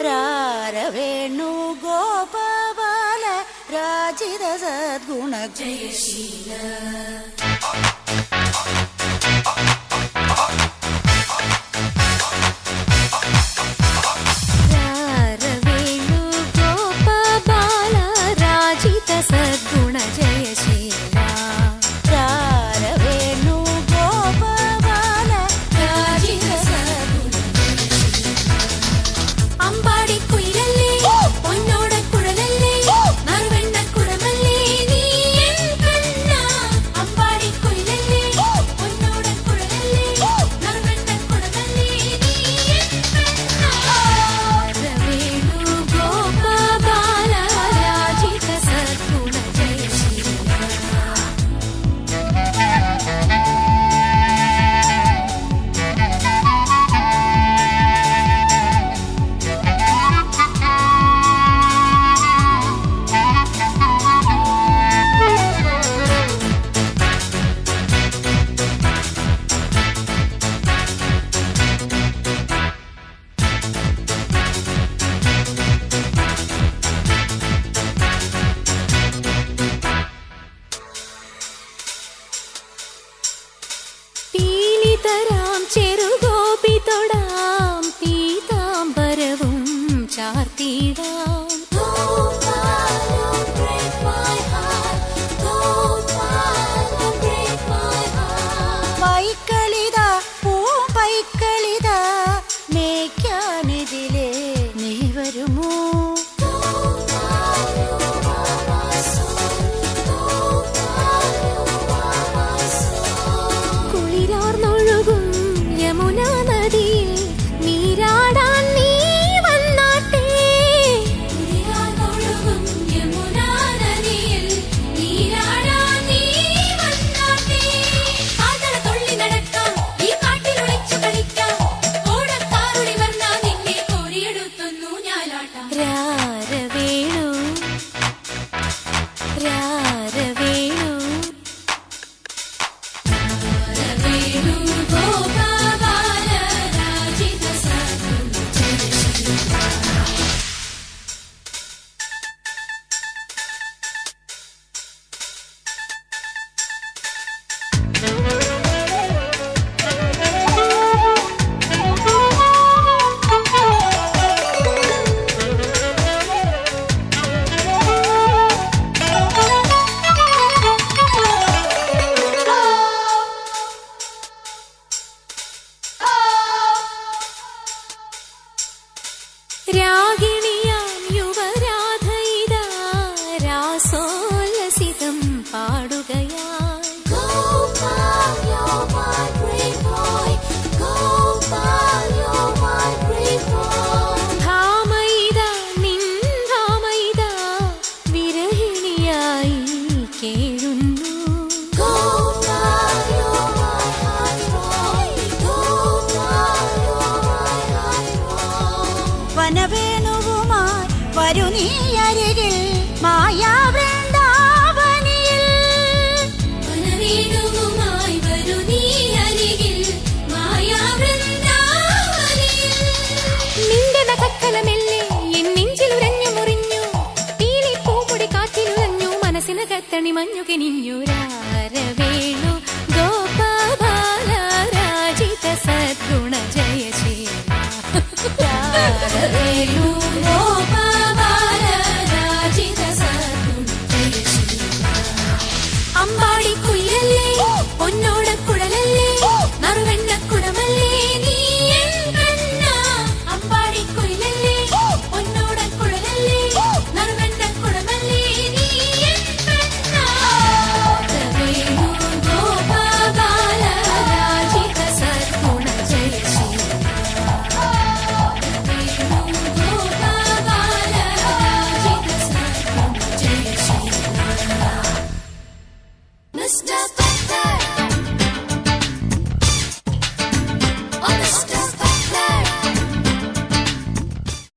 रारवेणुगोपबाल राजिद सद्गुणील പീലിതരാം ചെറുഗോപി തൊടാം പീതാംബരവും ചാർത്തിടാം. പൈക്കളിത പൂമ്പൈക്കളിത മേയ്ക്കാനിതിലേ നീ വരുമോ? Karaoke. വനവേണുവുമായി വരു നീ അരികിൽ മായാവൃന്ദാവനിയിൽ. വനവേണുവുമായി വരൂ നീ അരികിൽ മായാവൃന്ദാവനിയിൽ. നിന്റെ നഖക്കലമെല്ലെ എൻ നെഞ്ചിലുരഞ്ഞു മുറിഞ്ഞു. പീലിപ്പൂമുടി കാറ്റിലുരഞ്ഞു മനസ്സിനകത്തണി മഞ്ഞു കിനിഞ്ഞു. രാരവേണു Para de iluminar